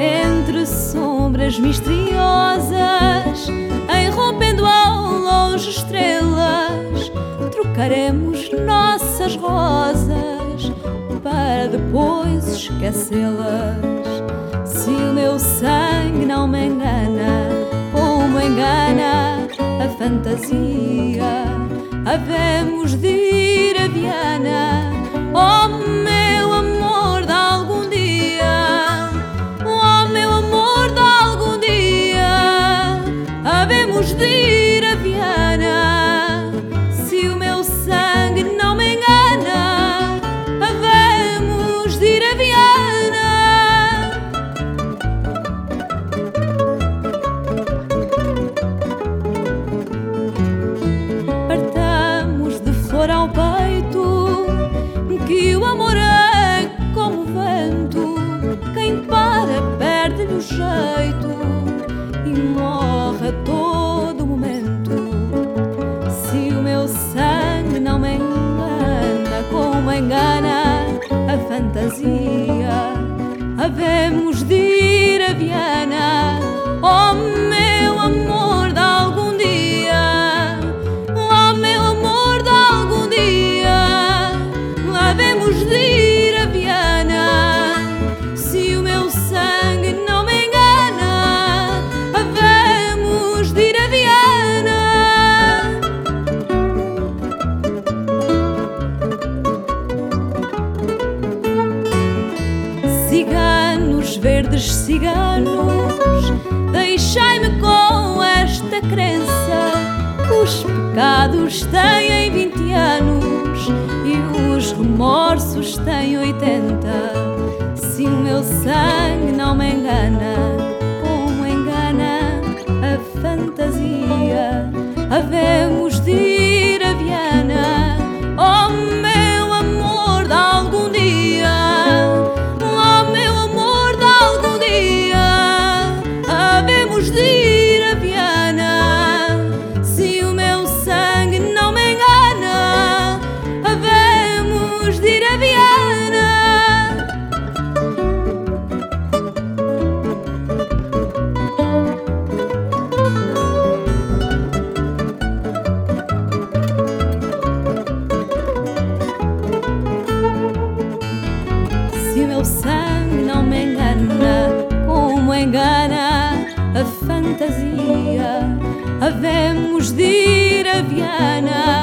Entre sombras misteriosas, enrompendo ao longe estrelas, trocaremos nossas rosas para depois esquecê-las. Se o meu sangue não me engana, como engana a fantasia, havemos de ir a Viana. Flor ao peito, que o amor é como o vento. Quem para perde-lhe o jeito e morre a todo momento. Se o meu sangue não me engana, como engana a fantasia, havemos de ir a Viana. Oh, verdes ciganos, deixai-me com esta crença: os pecados têm Meu sangue não me engana, como engana a fantasia, havemos de engana a fantasia, havemos de ir a Viana.